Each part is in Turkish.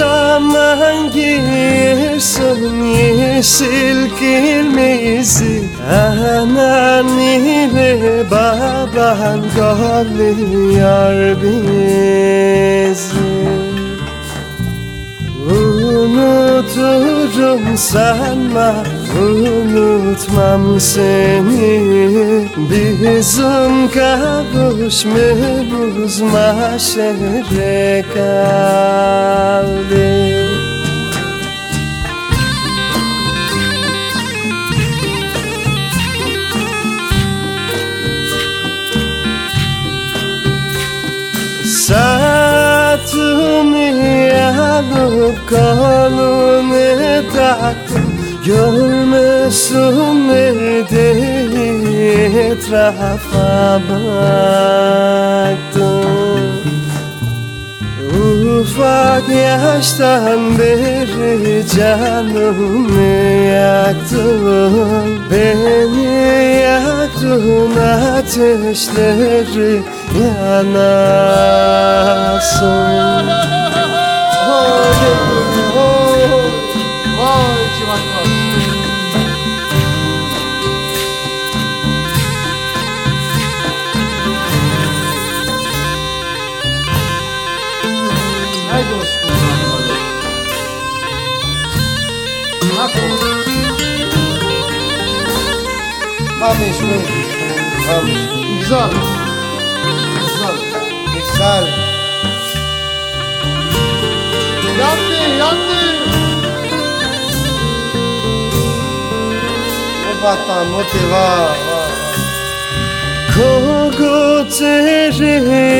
zaman giyersin yeşil kırmızı Anan ile baban kolluyor bizi Unuturum sanma unutmam seni. Bizim kavuşmamız mahşere kaldı. Saatimi alıp kolunu taktım Görmüyorsun nerede etrafa baktım Ufak yaştan beri canımı yaktın. Beni yaktın ateşleri yanasın Hamishmi. Hamishmi. Güzel. Güzel. Güzel. Yandı, yandı. Ne batan motiva. Kogo tere.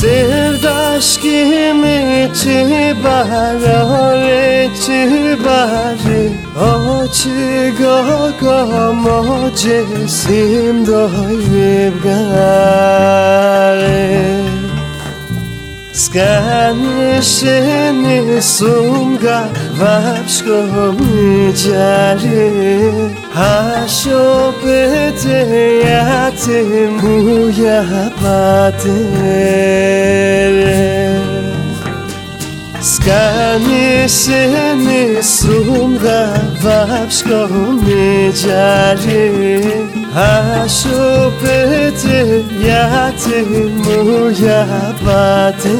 sevdaş kimi çibare çibare Açı gaga moce sim doyib gare Skanishini sumga vapşko mi Ασοπέτε γιατί μου για πάτε Σκάνεις ενισούν τα βάψκο μη τζαλί Ασοπέτε γιατί μου για πάτε